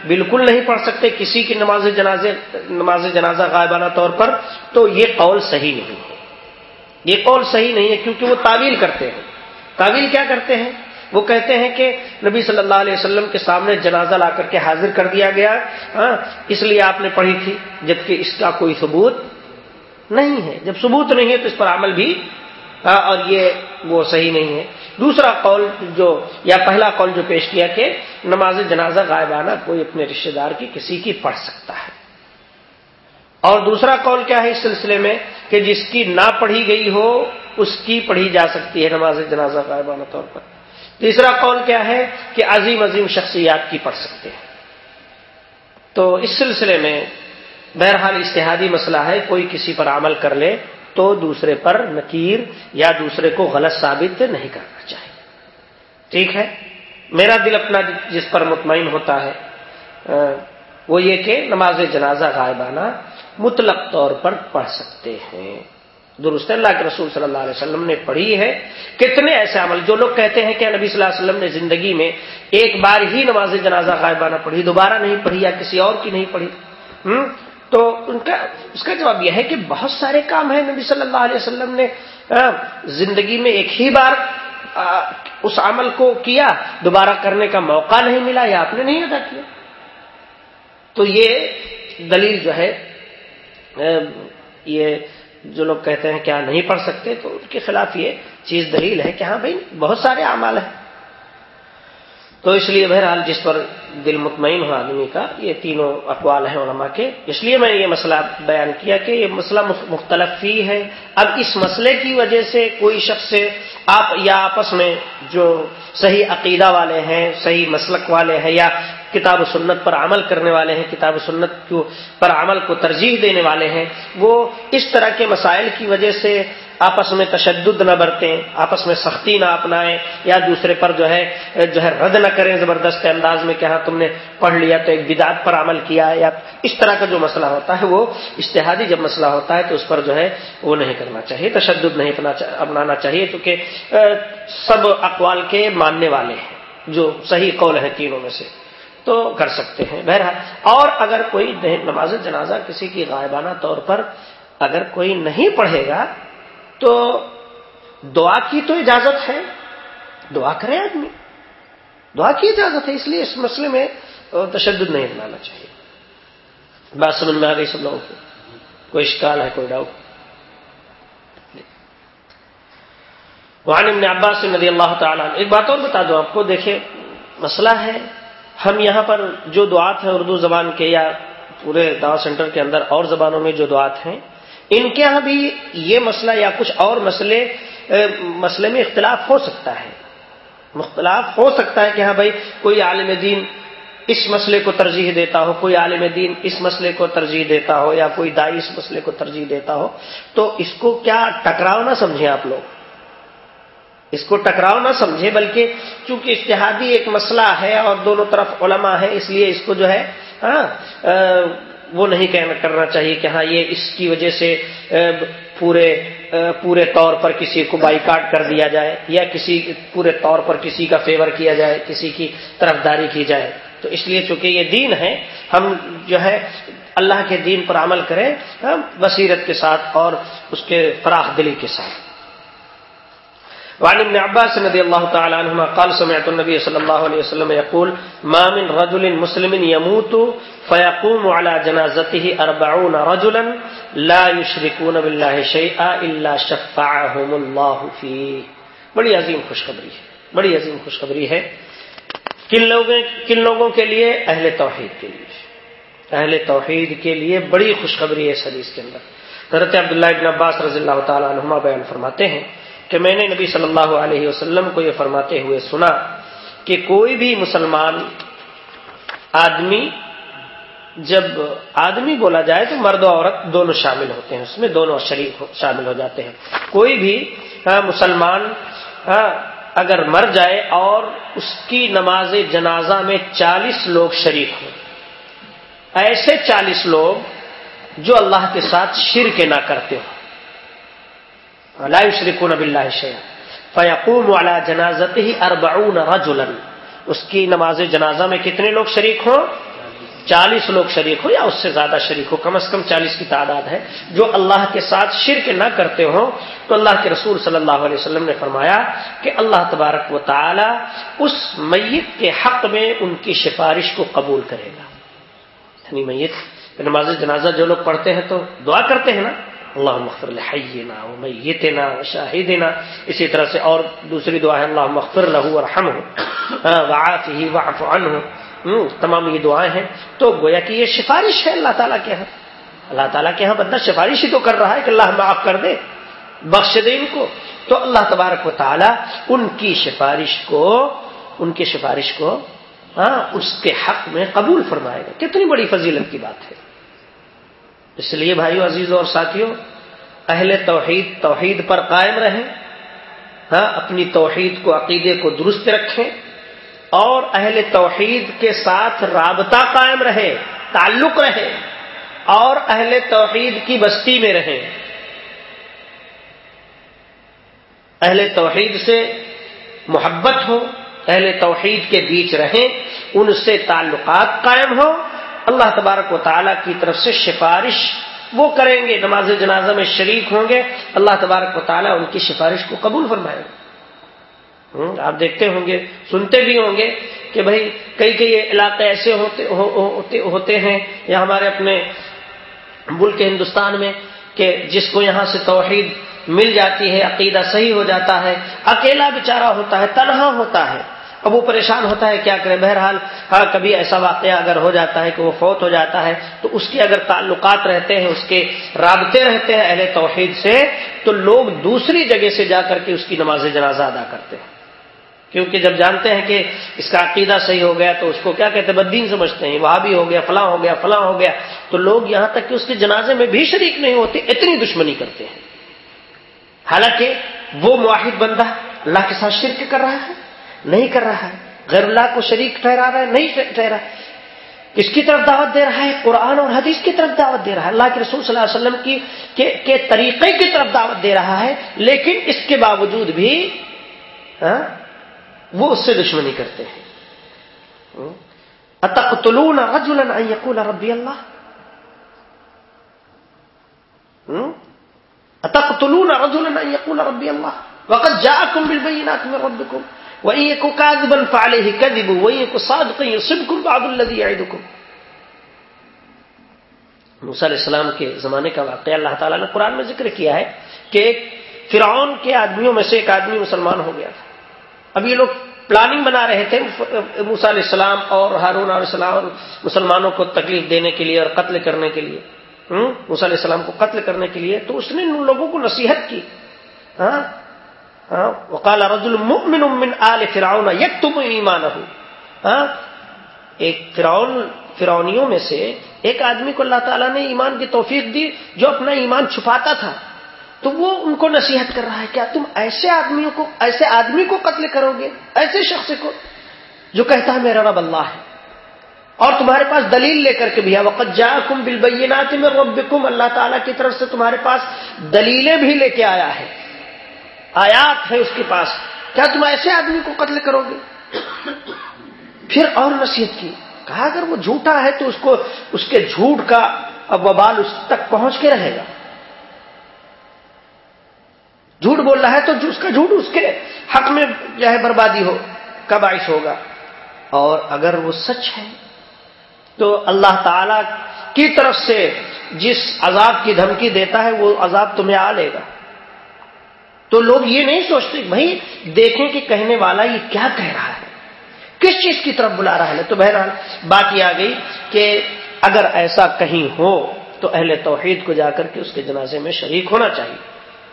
بالکل نہیں پڑھ سکتے کسی کی نماز جنازے، نماز جنازہ غائبانہ طور پر، تو یہ قول صحیح نہیں ہے۔ یہ قول صحیح نہیں ہے کیونکہ وہ تعویل کرتے ہیں۔ تعویل کیا کرتے ہیں؟ وہ کہتے ہیں کہ نبی صلی اللہ علیہ وسلم کے سامنے جنازہ لا کر کے حاضر کر دیا گیا۔ ہاں اس لیے آپ نے پڑھی تھی، جبکہ اس کا کوئی ثبوت نہیں ہے۔ جب ثبوت نہیں ہے تو اس پر عمل بھی ہاں، اور یہ وہ صحیح نہیں ہے۔ دوسرا قول جو، یا پہلا قول جو پیش کیا کہ نماز جنازہ غائبانہ کوئی اپنے رشتے دار کی کسی کی پڑھ سکتا ہے۔ اور دوسرا قول کیا ہے اس سلسلے میں کہ جس کی نہ پڑھی گئی ہو، اس کی پڑھی جا سکتی ہے نماز جنازہ غائبانہ طور پر۔ تیسرا قول کیا ہے کہ عظیم عظیم شخصیات کی پڑھ سکتے ہیں۔ تو اس سلسلے میں بہرحال اشتہادی مسئلہ ہے، کوئی کسی پر عمل کر لے تو دوسرے پر نکیر یا دوسرے کو غلط ثابت نہیں کرنا چاہیے۔ ٹھیک ہے؟ میرا دل اپنا جس پر مطمئن ہوتا ہے وہ یہ کہ نماز جنازہ غائبانہ مطلق طور پر پڑھ سکتے ہیں۔ درست اللہ کے رسول صلی اللہ علیہ وسلم نے پڑھی ہے۔ کتنے ایسے عمل، جو لوگ کہتے ہیں کہ نبی صلی اللہ علیہ وسلم نے زندگی میں ایک بار ہی نماز جنازہ غائبانہ پڑھی، دوبارہ نہیں پڑھی یا کسی اور کی نہیں پڑھی تو ان کا، اس کا جواب یہ ہے کہ بہت سارے کام ہیں۔ نبی صلی اللہ علیہ وسلم نے زندگی میں ایک ہی بار اس عمل کو کیا۔ دوبارہ کرنے کا موقع نہیں ملا یا آپ نے نہیں ادا کیا۔ تو یہ دلیل جو ہے یہ جو لوگ کہتے ہیں کیا نہیں پڑھ سکتے، تو ان کے خلاف یہ چیز دلیل ہے کہ ہاں بھائی، بہت سارے اعمال ہیں۔ تو اس لیے بہرحال جس پر دل مطمئن ہو آدمی کا، یہ تینوں اقوال ہیں علماء کے۔ اس لیے میں نے یہ مسئلہ بیان کیا کہ یہ مسئلہ مختلف ہی ہے۔ اب اس مسئلے کی وجہ سے کوئی شخص سے آپ یا آپس میں جو صحیح عقیدہ والے ہیں، صحیح مسلک والے ہیں یا کتاب و سنت پر عمل کرنے والے ہیں، کتاب و سنت پر عمل کو ترجیح دینے والے ہیں۔ وہ اس طرح کے مسائل کی وجہ سے آپس میں تشدد نہ برتیں، آپس میں سختی نہ اپنائیں، یا دوسرے پر جو ہے جو ہے رد نہ کریں زبردست انداز میں کہ ہاں تم نے پڑھ لیا تو ایک بدعت پر عمل کیا، یا اس طرح کا جو مسئلہ ہوتا ہے، وہ اشتہادی جب مسئلہ ہوتا ہے تو اس پر جو ہے، وہ نہیں کرنا چاہیے، تشدد نہیں اپنانا چاہیے، کیونکہ سب اقوال کے ماننے والے ہیں، جو صحیح قول ہے تینوں میں سے۔ تو کر سکتے ہیں۔ بہرحال، اور اگر کوئی نماز جنازہ کسی کی غائبانہ طور پر اگر کوئی نہیں پڑھے گا، تو دعا کی تو اجازت ہے۔ دعا کرے آدمی۔ دعا کی اجازت ہے، اس لیے اس مسئلے میں تشدد نہیں بنانا چاہیے۔ بات سمجھ میں آ گئی سب لوگوں کو؟ کوئی شکال ہے، کوئی ڈاؤٹ وعن ابن عباس ندی اللہ تعالیٰ ایک بات اور بتا دو، آپ کو دیکھیں، مسئلہ ہے ہم یہاں پر جو دعات ہیں اردو زبان کے یا پورے دعوت سینٹر کے اندر اور زبانوں میں جو دعات ہیں، ان کے یہاں بھی یہ مسئلہ یا کچھ اور مسئلے مسئلے میں اختلاف ہو سکتا ہے۔ مختلاف ہو سکتا ہے کہ ہاں بھائی، کوئی عالم دین اس مسئلے کو ترجیح دیتا ہو، کوئی عالم دین اس مسئلے کو ترجیح دیتا ہو یا کوئی دائی اس مسئلے کو ترجیح دیتا ہو۔ تو اس کو کیا ٹکراؤ نہ سمجھیں آپ لوگ۔ اس کو ٹکراؤ نہ سمجھے، بلکہ چونکہ اشتہادی ایک مسئلہ ہے اور دونوں طرف علماء ہے اس لیے اس کو جو ہے ہاں وہ نہیں کہنا کرنا چاہیے کہ ہاں یہ اس کی وجہ سے پورے پورے طور پر کسی کو بائی کاٹ کر دیا جائے یا کسی پورے طور پر کسی کا فیور کیا جائے، کسی کی طرفداری کی جائے۔ تو اس لیے چونکہ یہ دین ہے، ہم جو ہے، اللہ کے دین پر عمل کریں ہاں، بصیرت کے ساتھ اور اس کے فراخ دلی کے ساتھ۔ وعن ابن عباس رضي الله تعالى عنهما قال سمعت النبي صلى الله عليه وسلم يقول ما من رجل مسلم يموت فيقوم على جنازته أربعون رجلا لا يشركون بالله شيئا إلا شفعهم الله فيه بڑی عظیم خوشخبری ہے، بڑی عظیم خوشخبری ہے۔ کن لوگوں کن لوگوں کے لیے؟ اہل توحید کے لیے۔ اہل توحید کے لیے بڑی خوشخبری ہے اس حدیث کے اندر۔ حضرت عبداللہ ابن عباس رضی اللہ تعالی عنہما بیان فرماتے ہیں کہ میں نے نبی صلی اللہ علیہ وسلم کو یہ فرماتے ہوئے سنا کہ کوئی بھی مسلمان آدمی جب آدمی بولا جائے تو مرد و عورت دونوں شامل ہوتے ہیں، اس میں دونوں شریک شامل ہو جاتے ہیں۔ کوئی بھی ہاں، مسلمان ہاں، اگر مر جائے اور اس کی نماز جنازہ میں چالیس لوگ شریک ہوں۔ ایسے چالیس لوگ جو اللہ کے ساتھ شرک نہ کرتے ہو لا يشركون بالله شيئا فيقوم على جنازته 40 رجلا. اس کی نماز جنازہ میں کتنے لوگ شریک ہوں؟ چالیس لوگ شریک ہو یا اس سے زیادہ شریک ہو کم از کم چالیس کی تعداد ہے. جو اللہ کے ساتھ شرک نہ کرتے ہوں، تو اللہ کے رسول صلی اللہ علیہ وسلم نے فرمایا کہ اللہ تبارک و تعالی اس میت کے حق میں ان کی سفارش کو قبول کرے گا. یعنی میت، نماز جنازہ جو لوگ پڑھتے ہیں تو دعا کرتے ہیں نا؟ اللہ مغفر لحینا و میتنا و شاہدنا۔ اسی طرح سے اور دوسری دعا ہے اللہ مغفر لہو ورحمہ ہاں، وعافہ وعف عنہ تمام یہ دعائیں ہیں۔ تو گویا کہ یہ سفارش ہے اللہ تعالیٰ کے ہاں۔ اللہ تعالیٰ کے ہاں بندہ سفارش ہی تو کر رہا ہے کہ اللہ معاف کر دے، بخش دے ان کو۔ تو اللہ تبارک و تعالیٰ ان کی سفارش کو، ان کی سفارش کو ہاں اس کے حق میں قبول فرمائے گا۔ کتنی بڑی فضیلت کی بات ہے۔ اس لیے بھائیو عزیزوں اور ساتھیوں اہل توحید توحید پر قائم رہیں ہاں اپنی توحید کو، عقیدے کو درست رکھیں اور اہل توحید کے ساتھ رابطہ قائم رہے، تعلق رہے اور اہل توحید کی بستی میں رہیں۔ اہل توحید سے محبت ہو، اہل توحید کے بیچ رہیں، ان سے تعلقات قائم ہو اللہ تبارک و تعالیٰ کی طرف سے سفارش وہ کریں گے نماز جنازہ میں شریک ہوں گے اللہ تبارک و تعالیٰ ان کی سفارش کو قبول فرمائے گا۔ آپ دیکھتے ہوں گے سنتے بھی ہوں گے کہ بھائی کئی کئی علاقے ایسے ہوتے ہوتے, ہوتے ہیں یا ہمارے اپنے ملک ہندوستان میں کہ جس کو یہاں سے توحید مل جاتی ہے عقیدہ صحیح ہو جاتا ہے اکیلا بچارہ ہوتا ہے تنہا ہوتا ہے۔ اب وہ پریشان ہوتا ہے، کیا کرے بہرحال ہاں کبھی ایسا واقعہ اگر ہو جاتا ہے کہ وہ فوت ہو جاتا ہے، تو اس کے اگر تعلقات رہتے ہیں، اس کے رابطے رہتے ہیں اہل توحید سے، تو لوگ دوسری جگہ سے جا کر کے اس کی نماز جنازہ ادا کرتے ہیں۔ کیونکہ جب جانتے ہیں کہ اس کا عقیدہ صحیح ہو گیا، تو اس کو کیا کہتے ہیں؟ بدین سمجھتے ہیں، وہاں بھی ہو گیا، فلاں ہو گیا، فلاں ہو گیا۔ تو لوگ یہاں تک کہ اس کے جنازے میں بھی شریک نہیں ہوتے، اتنی دشمنی کرتے ہیں۔ حالانکہ وہ معاہد بندہ اللہ کے ساتھ شرک کر رہا ہے۔ نہیں کر رہا ہے۔ غیر اللہ کو شریک ٹھہرا رہا ہے نہیں ٹھہرا۔ کس کی طرف دعوت دے رہا ہے قرآن اور حدیث کی طرف دعوت دے رہا ہے۔ اللہ کے رسول صلی اللہ علیہ وسلم کی کے, کے طریقے کی طرف دعوت دے رہا ہے لیکن اس کے باوجود بھی ہاں وہ اس سے دشمنی کرتے ہیں۔ اتقتلون رجلا ان يقول ربي الله اتقتلون رجلا ان يقول ربي الله وقد جاءكم بالبينات من ربكم وہی کو کاز ہی کدب وہی کو ساد کہیں سب باب الدی موسیٰ علیہ السلام کے زمانے کا واقعہ اللہ تعالیٰ نے قرآن میں ذکر کیا ہے کہ ایک فرعون کے آدمیوں میں سے ایک آدمی مسلمان ہو گیا تھا۔ اب یہ لوگ پلاننگ بنا رہے تھے موسا علیہ السلام اور ہارون علیہ السلام مسلمانوں کو تکلیف دینے کے لیے اور قتل کرنے کے لیے۔ موسیٰ علیہ السلام کو قتل کرنے کے لیے تو اس نے ان لوگوں کو نصیحت کی۔ ہاں؟ وقال رجل مؤمن من آل فرعون یکتم ایمانہ ایک فرعون، فرعونیوں میں سے ایک آدمی کو اللہ تعالیٰ نے ایمان کی توفیق دی جو اپنا ایمان چھپاتا تھا۔ تو وہ ان کو نصیحت کر رہا ہے، کیا تم ایسے آدمیوں کو، ایسے آدمی کو قتل کرو گے؟ ایسے شخص کو؟ جو کہتا ہے، میرا رب اللہ ہے۔ اور تمہارے پاس دلیل لے کر کے بھی ہے۔ وقت جا کم بلبینات میں اللہ تعالیٰ کی طرف سے تمہارے پاس دلیلیں بھی لے کے آیا ہے۔ آیات ہے اس کے پاس۔ کیا تم ایسے آدمی کو قتل کرو گے؟ پھر اور نصیحت کی۔ کہا، اگر وہ جھوٹا ہے تو اس کو، اس کے جھوٹ کا اب وبال اس تک پہنچ کے رہے گا۔ جھوٹ بول رہا ہے تو اس کا جھوٹ، اس کے حق میں جو ہے بربادی ہو، کا باعث ہوگا۔ اور اگر وہ سچ ہے، تو اللہ تعالی کی طرف سے جس عذاب کی دھمکی دیتا ہے، وہ عذاب تمہیں آ لے گا۔ تو لوگ یہ نہیں سوچتے، بھائی دیکھیں کہ کہنے والا یہ کیا کہہ رہا ہے؟ کس چیز کی طرف بلا رہا ہے؟ تو بہرحال بات یہ آ گئی کہ اگر ایسا کہیں ہو تو اہل توحید کو جا کر کے اس کے جنازے میں شریک ہونا چاہیے۔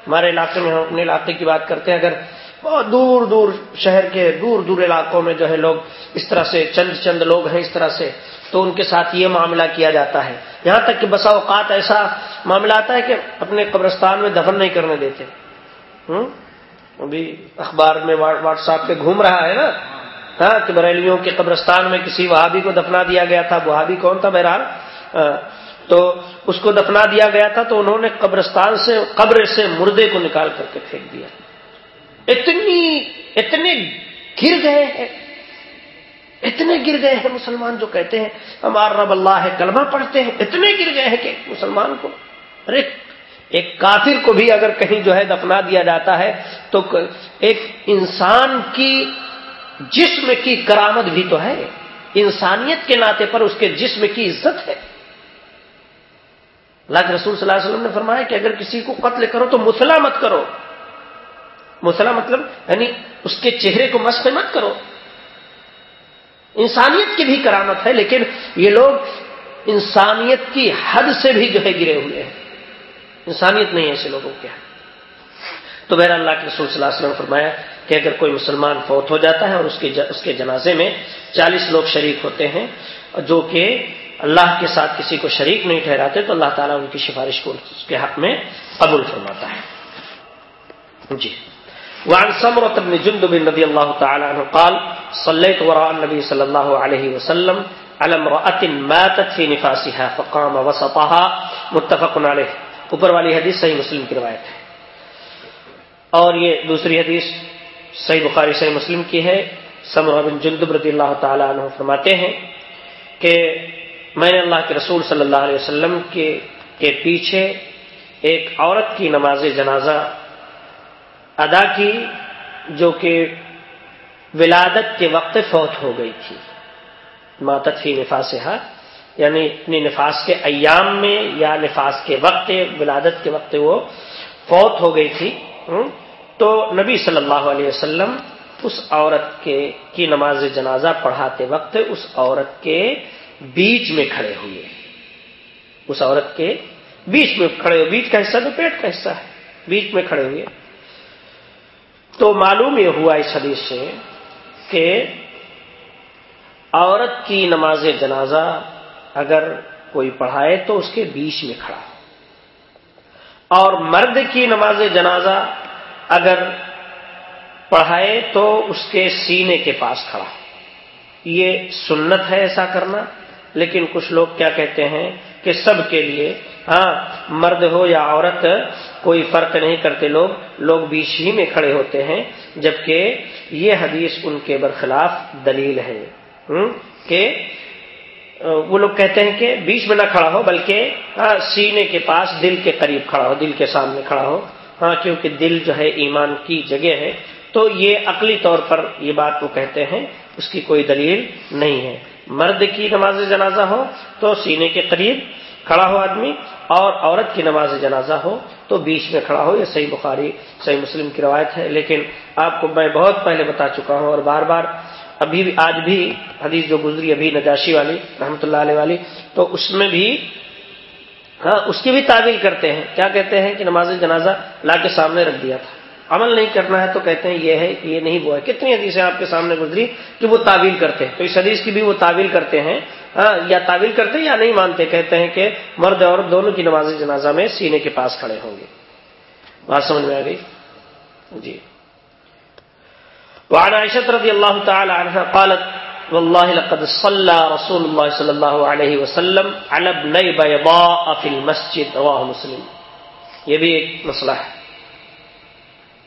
ہمارے علاقے میں ہم اپنے علاقے کی بات کرتے ہیں، اگر بہت دور دور شہر کے دور دور علاقوں میں جو ہے لوگ اس طرح سے چند چند لوگ ہیں اس طرح سے، تو ان کے ساتھ یہ معاملہ کیا جاتا ہے۔ یہاں تک کہ بسا اوقات ایسا معاملہ آتا ہے کہ اپنے قبرستان میں دفن نہیں کرنے دیتے۔ ابھی اخبار میں واٹس ایپ پہ گھوم رہا ہے نا؟ ہاں کہ بریلیوں کے قبرستان میں کسی وہابی کو دفنا دیا گیا تھا۔ وہابی کون تھا بہرحال؟ تو اس کو دفنا دیا گیا تھا تو انہوں نے قبرستان سے قبر سے مردے کو نکال کر کے پھینک دیا۔ اتنی اتنے گر گئے ہیں۔ اتنے گر گئے ہیں مسلمان جو کہتے ہیں، ہمار رب اللہ ہے، کلمہ پڑھتے ہیں، اتنے گر گئے ہیں کہ مسلمان کو۔ ارے ایک کافر کو بھی اگر کہیں جو ہے دفنا دیا جاتا ہے، تو ایک انسان کی جسم کی کرامت بھی تو ہے۔ انسانیت کے ناطے پر اس کے جسم کی عزت ہے۔ اللہ کے رسول صلی اللہ علیہ وسلم نے فرمایا کہ اگر کسی کو قتل کرو تو مسلح مت کرو۔ مسلح مطلب یعنی اس کے چہرے کو مست مت کرو۔ انسانیت کی بھی کرامت ہے، لیکن یہ لوگ انسانیت کی حد سے بھی جو ہے گرے ہوئے ہیں۔ انسانیت نہیں ہے ایسے لوگوں کے تو بہر اللہ کے رسول صلی اللہ علیہ وسلم نے فرمایا کہ اگر کوئی مسلمان فوت ہو جاتا ہے اور اس کے اس کے جنازے میں چالیس لوگ شریک ہوتے ہیں، جو کہ اللہ کے ساتھ کسی کو شریک نہیں ٹھہراتے، تو اللہ تعالیٰ ان کی سفارش کو اس کے حق میں قبول فرماتا ہے۔ جی۔ وعن سمرة بن جندب رضي الله تعالى عنه قال صليت وراء النبي صلى الله عليه وسلم على امرأة ماتت في نفاسها فقام وسطها، متفق عليه اوپر والی حدیث صحیح مسلم کی روایت ہے۔ اور یہ دوسری حدیث صحیح بخاری، صحیح مسلم کی ہے۔ سمر بن جندب رضی اللہ تعالی عنہ فرماتے ہیں کہ میں نے اللہ کے رسول صلی اللہ علیہ وسلم کے کے پیچھے ایک عورت کی نماز جنازہ ادا کی جو کہ ولادت کے وقت فوت ہو گئی تھی۔ ماتت فی نفاس یعنی اپنی نفاس کے ایام میں یا نفاس کے وقت، ولادت کے وقت وہ فوت ہو گئی تھی تو نبی صلی اللہ علیہ وسلم اس عورت کے کی نماز جنازہ پڑھاتے وقت اس عورت کے بیچ میں کھڑے ہوئے۔ اس عورت کے بیچ میں کھڑے ہوئے، بیچ کا حصہ تو پیٹ کا حصہ ہے، بیچ میں کھڑے ہوئے۔ تو معلوم یہ ہوا اس حدیث سے کہ عورت کی نماز جنازہ اگر کوئی پڑھائے تو اس کے بیچ میں کھڑا اور مرد کی نماز جنازہ اگر پڑھائے تو اس کے سینے کے پاس کھڑا یہ سنت ہے ایسا کرنا، لیکن کچھ لوگ کیا کہتے ہیں کہ سب کے لیے ہاں مرد ہو یا عورت، کوئی فرق نہیں کرتے لوگ۔ لوگ بیچ ہی میں کھڑے ہوتے ہیں، جبکہ یہ حدیث ان کے برخلاف دلیل ہے۔ کہ وہ لوگ کہتے ہیں کہ بیچ میں نہ کھڑا ہو، بلکہ سینے کے پاس دل کے قریب کھڑا ہو، دل کے سامنے کھڑا ہو۔ ہاں کیونکہ دل جو ہے ایمان کی جگہ ہے۔ تو یہ عقلی طور پر یہ بات وہ کہتے ہیں، اس کی کوئی دلیل نہیں ہے۔ مرد کی نماز جنازہ ہو تو سینے کے قریب کھڑا ہو آدمی، اور عورت کی نماز جنازہ ہو تو بیچ میں کھڑا ہو۔ یہ صحیح بخاری، صحیح مسلم کی روایت ہے۔ لیکن آپ کو میں بہت پہلے بتا چکا ہوں اور بار بار ابھی بھی آج بھی حدیث جو گزری ابھی نجاشی والی رحمتہ اللہ علیہ والی، تو اس میں بھی ہاں اس کی بھی تعویل کرتے ہیں۔ کیا کہتے ہیں کہ نماز جنازہ لا کے سامنے رکھ دیا تھا۔ عمل نہیں کرنا ہے تو کہتے ہیں یہ ہے کہ یہ نہیں وہ ہے۔ کتنی حدیثیں آپ کے سامنے گزری کہ وہ تعویل کرتے ہیں۔ تو اس حدیث کی بھی وہ تعویل کرتے ہیں۔ ہاں یا تعویل کرتے ہیں یا نہیں مانتے، کہتے ہیں کہ مرد اور دونوں کی نماز جنازہ میں سینے کے پاس کھڑے ہوں گے۔ بات سمجھ میں آ گئی؟ جی۔ وعن عائشة رضي الله تعالى عنها قالت، والله لقد صلى رسول الله صلى الله عليه وسلم على ابني بيضاء في المسجد. رواه مسلم. یہ بھی ایک مسئلہ ہے۔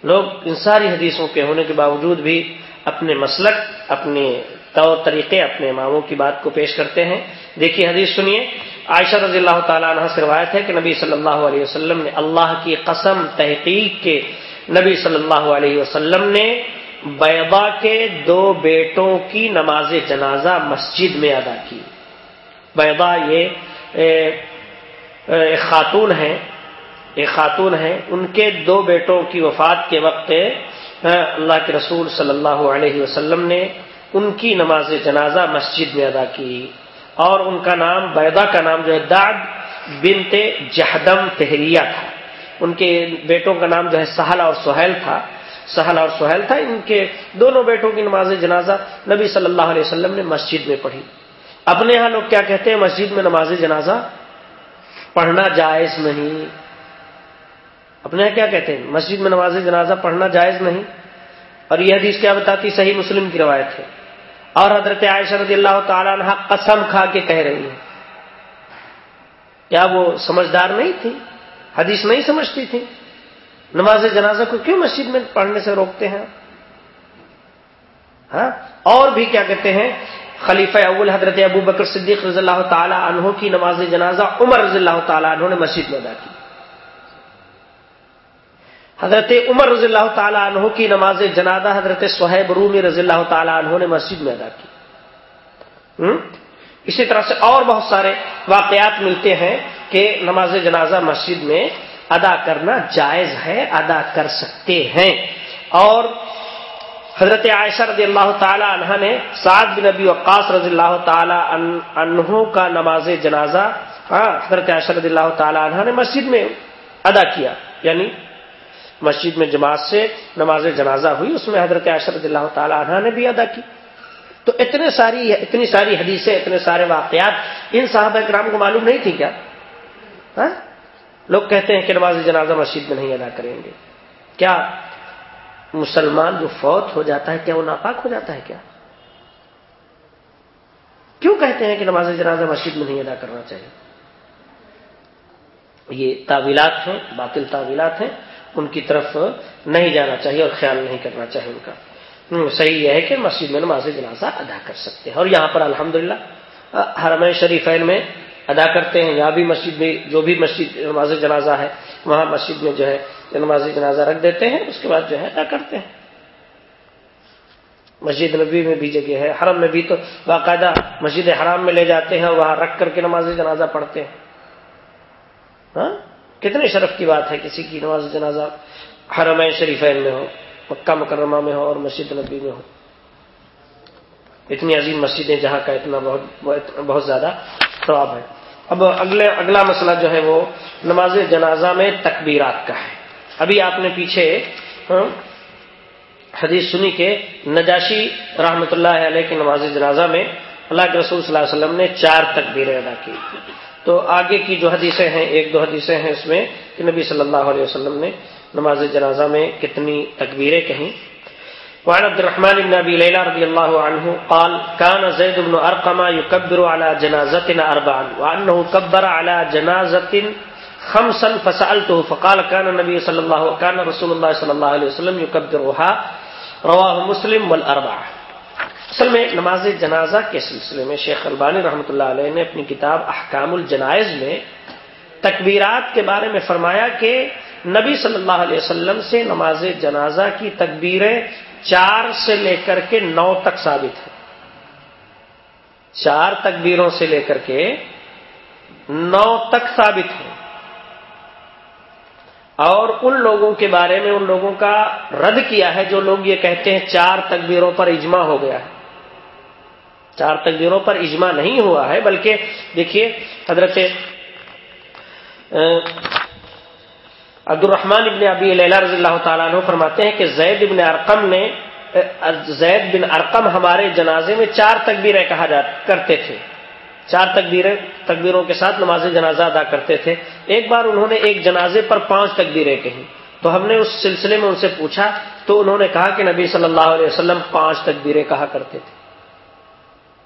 لوگ ان ساری حدیثوں کے ہونے کے باوجود بھی اپنے مسلک، اپنے طور طریقے، اپنے اماموں کی بات کو پیش کرتے ہیں۔ دیکھیے حدیث سنیے۔ عائشہ رضی اللہ تعالیٰ عنہ سے روایت ہے کہ نبی صلی اللہ علیہ وسلم نے اللہ کی قسم تحقیق کے نبی صلی اللہ علیہ وسلم نے بیضا کے دو بیٹوں کی نماز جنازہ مسجد میں ادا کی۔ بیضا یہ ایک خاتون ہیں، ایک خاتون ہیں۔ ان کے دو بیٹوں کی وفات کے وقت اللہ کے رسول صلی اللہ علیہ وسلم نے ان کی نماز جنازہ مسجد میں ادا کی۔ اور ان کا نام بیدا کا نام جو ہے داد بنت جہدم تہریہ تھا۔ ان کے بیٹوں کا نام جو ہے، سہل اور سہیل تھا۔ سہل اور سہیل تھا۔ ان کے دونوں بیٹوں کی نماز جنازہ نبی صلی اللہ علیہ وسلم نے مسجد میں پڑھی۔ اپنے یہاں لوگ کیا کہتے ہیں؟ مسجد میں نماز جنازہ پڑھنا جائز نہیں۔ اپنے یہاں کیا کہتے ہیں؟ مسجد میں نماز جنازہ پڑھنا جائز نہیں۔ اور یہ حدیث کیا بتاتی؟ صحیح مسلم کی روایت ہے۔ اور حضرت عائشہ رضی اللہ تعالیٰ عنہ قسم کھا کے کہہ رہی ہیں۔ کیا وہ سمجھدار نہیں تھی؟ حدیث نہیں سمجھتی تھی؟ نماز جنازہ کو کیوں مسجد میں پڑھنے سے روکتے ہیں؟ ہاں؟ اور بھی کیا کہتے ہیں؟ خلیفہ اول حضرت ابو بکر صدیق رضی اللہ تعالی عنہ کی نماز جنازہ عمر رضی اللہ تعالیٰ عنہ نے مسجد میں ادا کی۔ حضرت عمر رضی اللہ تعالیٰ عنہ کی نماز جنازہ حضرت صہیب رومی رضی اللہ تعالیٰ عنہ نے مسجد میں ادا کی۔ اسی طرح سے اور بہت سارے واقعات ملتے ہیں کہ نماز جنازہ مسجد میں ادا کرنا جائز ہے، ادا کر سکتے ہیں۔ اور حضرت عائشہ رضی اللہ تعالی عنہ نے سعد بن نبی وقاص رضی اللہ تعالی عنہ کا نماز جنازہ ہاں حضرت عائشہ رضی اللہ تعالی عنہ نے مسجد میں ادا کیا۔ یعنی مسجد میں جماعت سے نماز جنازہ ہوئی، اس میں حضرت عائشہ رضی اللہ تعالی عنہ نے بھی ادا کی۔ تو اتنے ساری اتنی ساری حدیثیں، اتنے سارے واقعات ان صاحب کرام کو معلوم نہیں تھی کیا؟ ہاں؟ لوگ کہتے ہیں کہ نماز جنازہ مسجد میں نہیں ادا کریں گے۔ کیا مسلمان جو فوت ہو جاتا ہے، کیا وہ ناپاک ہو جاتا ہے کیا؟ کیوں کہتے ہیں کہ نماز جنازہ مسجد میں نہیں ادا کرنا چاہیے؟ یہ تعویلات ہیں، باطل تعویلات ہیں، ان کی طرف نہیں جانا چاہیے اور خیال نہیں کرنا چاہیے ان کا۔ صحیح یہ ہے کہ مسجد میں نماز جنازہ ادا کر سکتے ہیں۔ اور یہاں پر الحمدللہ، حرمین شریفین میں ادا کرتے ہیں، یہاں بھی مسجد میں جو بھی مسجد، نماز جنازہ ہے، وہاں مسجد میں جو ہے نماز جنازہ رکھ دیتے ہیں، اس کے بعد جو ہے ادا کرتے ہیں۔ مسجد نبی میں بھی جگہ ہے، حرم میں بھی تو باقاعدہ مسجد حرام میں لے جاتے ہیں وہاں رکھ کر کے نماز جنازہ پڑھتے ہیں۔ ہاں؟ کتنے شرف کی بات ہے کسی کی نماز جنازہ حرم شریفین میں ہو، مکہ مکرمہ میں ہو اور مسجد نبی میں ہو۔ اتنی عظیم مسجدیں جہاں کا اتنا بہت بہت زیادہ ثواب ہے۔ اب اگلے، اگلا مسئلہ جو ہے وہ نماز جنازہ میں تکبیرات کا ہے۔ ابھی آپ نے پیچھے ہاں، حدیث سنی کے نجاشی رحمت اللہ علیہ کی نماز جنازہ میں اللہ کے رسول صلی اللہ علیہ وسلم نے چار تکبیریں ادا کی۔ تو آگے کی جو حدیثیں ہیں، ایک دو حدیثیں ہیں اس میں کہ نبی صلی اللہ علیہ وسلم نے نماز جنازہ میں کتنی تکبیریں کہیں۔ وعن عبد الرحمن بن ابي ليلى رضي الله عنه قال، كان زيد بن ارقم يكبر على جنازتنا اربعا وانه كبر على جنازه خمسا فسالته فقال كان النبي صلى الله، كان رسول الله صلى الله عليه وسلم يكبرها، رواه مسلم والاربعه اصل میں نماز جنازہ کے سلسلے میں شیخ البانی رحمۃ اللہ علیہ نے اپنی کتاب احکام الجنائز میں تکبیرات کے بارے میں فرمایا کہ نبی صلی اللہ علیہ وسلم سے نماز جنازہ کی تکبیریں چار سے لے کر کے نو تک ثابت ہے۔ چار تکبیروں سے لے کر کے نو تک ثابت ہے۔ اور ان لوگوں کے بارے میں ان لوگوں کا رد کیا ہے جو لوگ یہ کہتے ہیں چار تکبیروں پر اجماع ہو گیا ہے۔ چار تکبیروں پر اجماع نہیں ہوا ہے، بلکہ دیکھیے حضرت عبد الرحمان ابن ابی لیلہ رضی اللہ تعالیٰ عنہ فرماتے ہیں کہ زید ابن ارقم نے زید بن ارقم ہمارے جنازے میں چار تکبیریں کہا جا، کرتے تھے۔ چار تکبیریں، تکبیروں کے ساتھ نماز جنازہ ادا کرتے تھے۔ ایک بار انہوں نے ایک جنازے پر پانچ تکبیریں کہیں۔ تو ہم نے اس سلسلے میں ان سے پوچھا، تو انہوں نے کہا کہ نبی صلی اللہ علیہ وسلم پانچ تکبیریں کہا کرتے تھے۔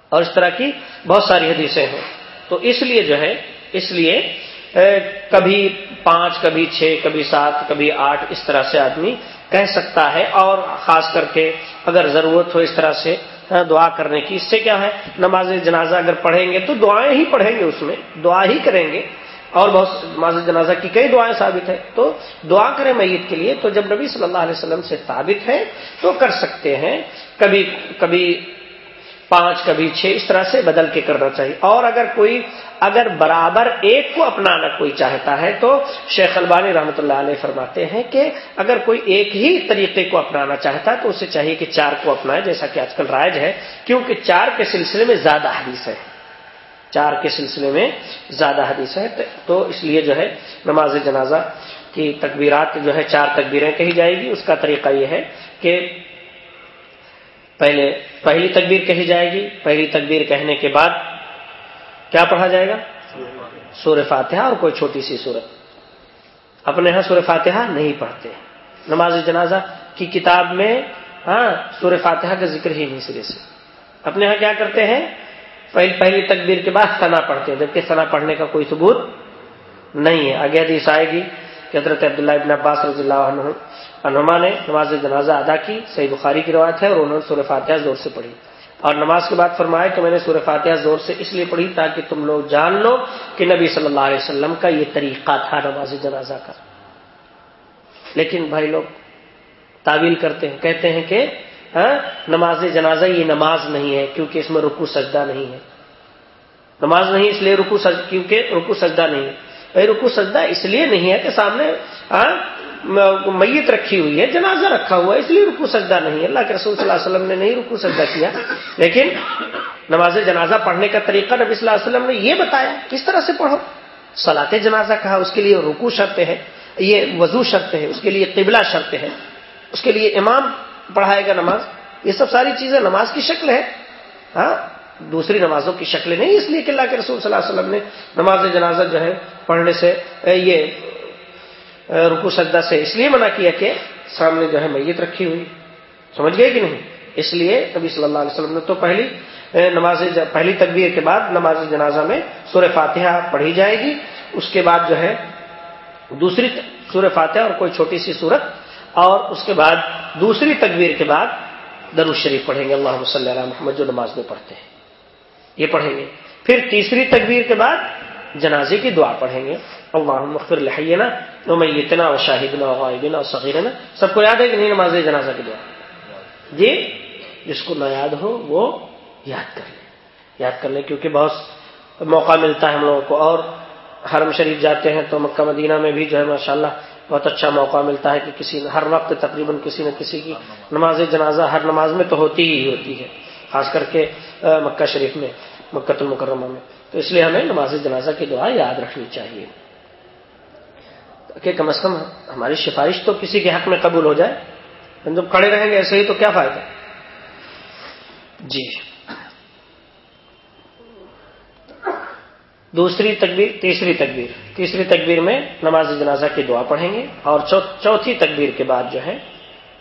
اور اس طرح کی بہت ساری حدیثیں ہیں۔ تو اس لیے جو ہے، اس لیے کبھی پانچ، کبھی چھ، کبھی سات، کبھی آٹھ، اس طرح سے آدمی کہہ سکتا ہے اور خاص کر کے اگر ضرورت ہو اس طرح سے ہاں، دعا کرنے کی۔ اس سے کیا ہے؟ نماز جنازہ اگر پڑھیں گے تو دعائیں ہی پڑھیں گے اس میں، دعا ہی کریں گے۔ اور بہت نماز جنازہ کی کئی دعائیں ثابت ہیں۔ تو دعا کریں میت کے لیے تو جب نبی صلی اللہ علیہ وسلم سے ثابت ہے تو کر سکتے ہیں۔ کبھی کبھی پانچ کبھی چھ اس طرح سے بدل کے کرنا چاہیے۔ اور اگر کوئی اگر برابر ایک کو اپنانا کوئی چاہتا ہے، تو شیخ البانی رحمۃ اللہ علیہ فرماتے ہیں کہ اگر کوئی ایک ہی طریقے کو اپنانا چاہتا ہے، تو اسے چاہیے کہ چار کو اپنائے، جیسا کہ آج کل رائج ہے، کیونکہ چار کے سلسلے میں زیادہ حدیث ہے۔ چار کے سلسلے میں زیادہ حدیث ہے، تو اس لیے جو ہے نماز جنازہ کی تکبیرات جو ہے، چار تکبیریں کہی جائے گی۔ اس کا طریقہ یہ ہے کہ پہلے پہلی تکبیر کہی جائے گی؟ پہلی تکبیر کہنے کے بعد کیا پڑھا جائے گا؟ سور فاتحہ اور کوئی چھوٹی سی صورت اپنے یہاں سور فاتحہ نہیں پڑھتے۔ نماز جنازہ کی کتاب میں ہاں سور فاتحہ کا ذکر ہی نہیں، سرے سے۔ اپنے یہاں کیا کرتے ہیں؟ پہلی تکبیر کے بعد سنا پڑھتے ہیں، جبکہ سنا پڑھنے کا کوئی ثبوت نہیں ہے۔ آگے حدیث آئے گی کہ حضرت عبداللہ ابن عباس رضی اللہ عنہ انما نے نماز جنازہ ادا کی، صحیح بخاری کی روایت ہے اور انہوں نے سور فاتحہ زور سے پڑھی۔ اور نماز کے بعد فرمایا کہ میں نے سور فاتحہ زور سے اس لیے پڑھی تاکہ تم لوگ جان لو کہ نبی صلی اللہ علیہ وسلم کا یہ طریقہ تھا نماز جنازہ کا۔ لیکن بھائی لوگ تعویل کرتے ہیں، کہتے ہیں کہ ہاں، نماز جنازہ یہ نماز نہیں ہے کیونکہ اس میں رکو سجدہ نہیں ہے۔ نماز نہیں اس لیے رکو سج، کیونکہ رکو سجدہ نہیں ہے۔ بھائی رکو سجدہ اس لیے نہیں ہے کہ سامنے ہاں، میت رکھی ہوئی ہے، جنازہ رکھا ہوا ہے، اس لیے رکو سجدہ نہیں ہے۔ اللہ کے رسول صلی اللہ علیہ وسلم نے نہیں رکو سجدہ کیا۔ لیکن نماز جنازہ پڑھنے کا طریقہ نبی صلی اللہ علیہ وسلم نے یہ بتایا، کس طرح سے پڑھو؟ سلاط جنازہ کہا، اس کے لیے رکو شرط ہے، یہ وضو شرط ہے، اس کے لیے قبلہ شرط ہے، اس کے لیے امام پڑھائے گا نماز۔ یہ سب ساری چیزیں نماز کی شکل ہے۔ ہاں دوسری نمازوں کی شکلیں نہیں، اس لیے کہ اللہ کے رسول صلی اللہ علیہ وسلم نے نماز جنازہ جو ہے پڑھنے سے، یہ رکو سجدہ سے اس لیے منع کیا کہ سامنے جو ہے میت رکھی ہوئی۔ سمجھ گئے کہ نہیں؟ اس لیے نبی صلی اللہ علیہ وسلم نے تو پہلی نماز پہلی تکبیر کے بعد نماز جنازہ میں سور فاتحہ پڑھی جائے گی۔ اس کے بعد جو ہے دوسری سور فاتحہ اور کوئی چھوٹی سی صورت اور اس کے بعد دوسری تکبیر کے بعد درو شریف پڑھیں گے۔ اللہ صلی اللہ علیہ محمد جو نماز میں پڑھتے ہیں، یہ پڑھیں گے۔ پھر تیسری تکبیر کے بعد جنازے کی دعا پڑھیں گے۔ اللہ مخر لہیے نا تو میں اتنا غائبنا نا سب کو یاد ہے کہ نہیں نماز جنازہ کی دعا؟ جی؟ جس کو نہ یاد ہو وہ یاد کر لیں یاد کر لیں کیونکہ بہت موقع ملتا ہے ہم لوگوں کو۔ اور حرم شریف جاتے ہیں تو مکہ مدینہ میں بھی جو ہے ماشاء اللہ بہت اچھا موقع ملتا ہے کہ کسی ہر وقت تقریباً کسی نہ کسی کی نماز جنازہ ہر نماز میں تو ہوتی ہی ہوتی ہے۔ خاص کر کے مکہ شریف میں، مکہ المکرمہ میں۔ تو اس لیے ہمیں نماز جنازہ کی دعا یاد رکھنی چاہیے۔ کہ کم از کم ہماری سفارش تو کسی کے حق میں قبول ہو جائے۔ ہم جب کھڑے رہیں گے ایسے ہی تو کیا فائدہ؟ جی۔ دوسری تکبیر، تیسری تکبیر۔ تیسری تکبیر میں نماز جنازہ کی دعا پڑھیں گے اور چوتھی تکبیر کے بعد جو ہے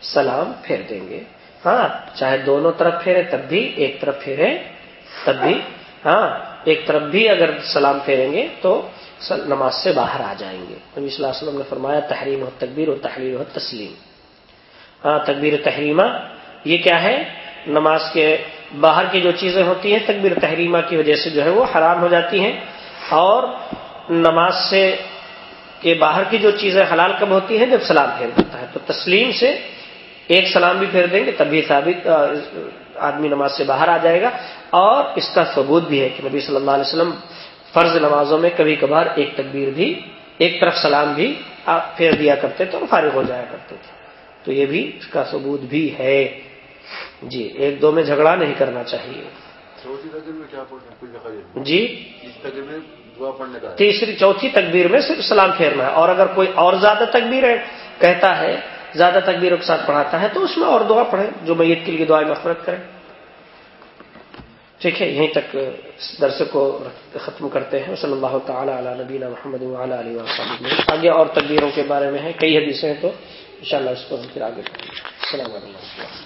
سلام پھیر دیں گے۔ ہاں چاہے دونوں طرف پھیرے تب بھی ایک طرف پھیرے، تب بھی ہاں۔ ایک طرف بھی اگر سلام پھیریں گے تو نماز سے باہر آ جائیں گے۔ نبی صلی اللہ علیہ وسلم نے فرمایا، تحریم ہو تکبیر و تحریر ہو تسلیم۔ ہاں تکبیر تحریمہ، یہ کیا ہے؟ نماز کے باہر کی جو چیزیں ہوتی ہیں، تکبیر تحریمہ کی وجہ سے جو ہے وہ حرام ہو جاتی ہیں۔ اور نماز سے کے باہر کی جو چیزیں حلال کب ہوتی ہیں؟ جب سلام پھیر دیتا ہے۔ تو تسلیم سے ایک سلام بھی پھیر دیں گے تبھی ثابت آدمی نماز سے باہر آ جائے گا۔ اور اس کا ثبوت بھی ہے کہ نبی صلی اللہ علیہ وسلم فرض نمازوں میں کبھی کبھار ایک تکبیر بھی ایک طرف سلام بھی آپ پھیر دیا کرتے تھے اور فارغ ہو جایا کرتے تھے۔ تو یہ بھی اس کا ثبوت بھی ہے۔ جی ایک دو میں جھگڑا نہیں کرنا چاہیے۔ جی۔ تیسری چوتھی تکبیر میں صرف سلام پھیرنا ہے۔ اور اگر کوئی اور زیادہ تکبیر ہے کہتا ہے زیادہ تکبیروں کے ساتھ پڑھاتا ہے تو اس میں اور دعا پڑھے جو میت کے لیے دعائیں مفرت کریں۔ ٹھیک ہے، یہیں تک درس کو ختم کرتے ہیں۔ صلی اللہ تعالیٰ علی نبینا محمد علیہ وسلم آگے اور تقبیروں کے بارے میں ہے کئی حدیثیں ہیں تو انشاءاللہ اس کو ہم پھر آگے کریں السلام علیکم۔